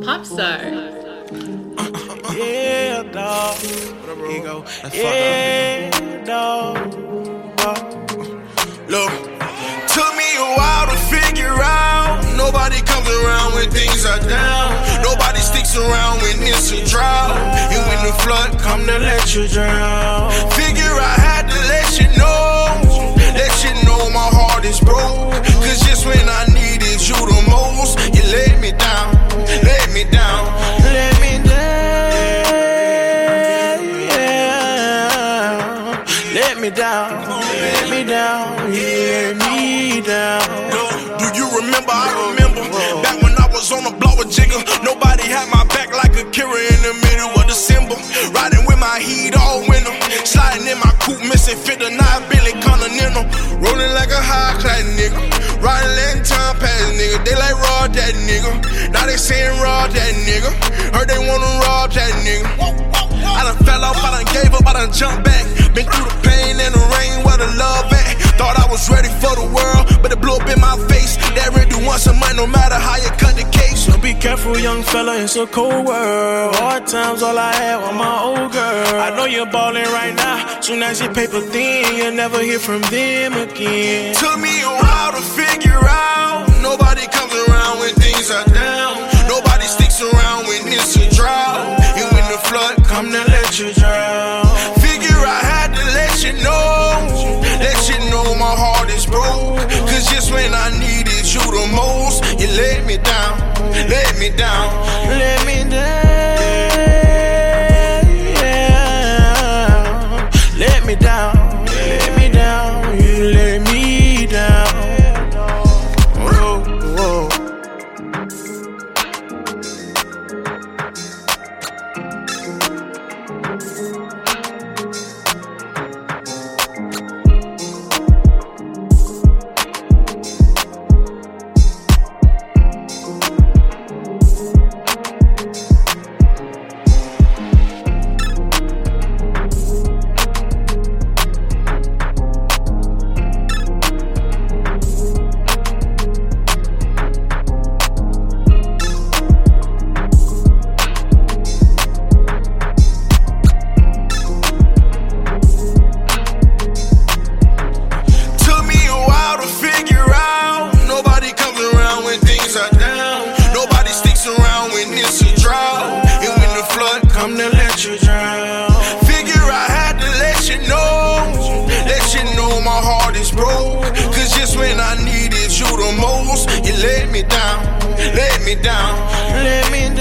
Popstar. Yeah, dog. Ego. Yeah, dog. Look, took me a while to figure out. Nobody comes around when things are down. Nobody sticks around when it's a drought. And when the flood come to let you drown. Let me down. Let me down. Yeah, me down. Do you remember? I remember back when I was on the block with Jigga. Nobody had my back like a Kira in the middle of symbol. Riding with my heat all winter. Sliding in my coupe, missing fit the nine Billy Continental. Rolling like a high class nigga. Riding letting time pass nigga. They like raw that nigga. Now they saying raw that nigga. Heard they wanna rob that nigga. I done fell off, I done gave up, I done jumped back. Been through the pain and the rain, where the love at. Thought I was ready for the world, but it blew up in my face. That ready once a month, no matter how you cut the case. So be careful, young fella, it's a cold world. Hard times, all I had was my old girl. I know you're balling right now. Soon as your paper thin, you'll never hear from them again. Took me a while to figure out. Nobody comes around when things are down. Down. Let me down. Come to let you drown. Figure I had to let you know. Let you know my heart is broke. Cause just when I needed you the most, you let me down. Let me down. Let me down.